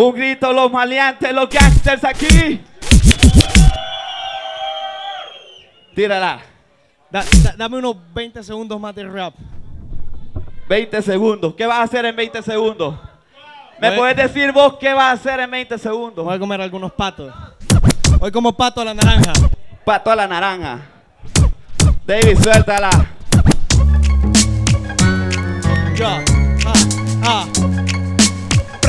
Un grito, los maleantes, los gangsters aquí. Tírala. Da- da- dame unos 20 segundos más de rap. 20 segundos. ¿Qué vas a hacer en 20 segundos? ¿Me Voy- puedes decir vos qué vas a hacer en 20 segundos? Voy a comer algunos patos. Hoy como pato a la naranja. Pato a la naranja. David, suéltala.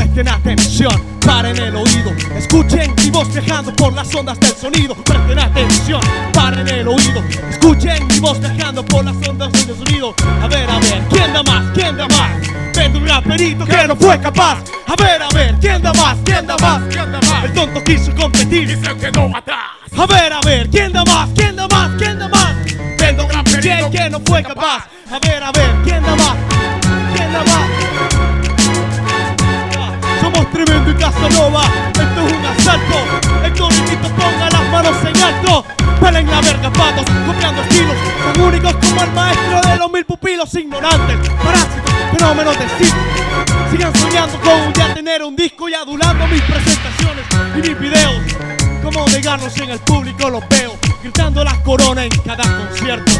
Presten atención, paren el oído. Escuchen mi voz viajando por las ondas del sonido. Presten atención, paren el oído. Escuchen mi voz viajando por las ondas del sonido. A ver, a ver, ¿quién da más? ¿Quién da más? Vendo un raperito que no fue capaz. A ver, a ver, ¿quién da más? ¿Quién da más? ¿Quién da más? El tonto quiso competir. Y se quedó atrás. A ver, a ver, ¿quién da más? ¿Quién da más? ¿Quién da más? Vendo un raperito que no fue capaz. A ver, a ver, ¿quién da más? Esto es un asalto. El corridito ponga las manos en alto. Pelen la verga, patos, copiando estilos. Son únicos como el maestro de los mil pupilos ignorantes. Parásitos, fenómenos de cine. Sigan soñando con ya tener un disco y adulando mis presentaciones y mis videos. Como negarnos en el público los veo, gritando las coronas en cada concierto.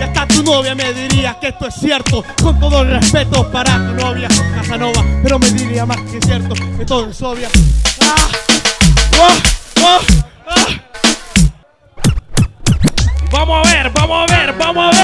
Y hasta tu novia me diría que esto es cierto, con todo el respeto para tu novia, Casanova. Pero me diría más que cierto, que todo es obvia. ¡Ah! ¡Ah! ¡Ah! ¡Ah! Vamos a ver, vamos a ver, vamos a ver.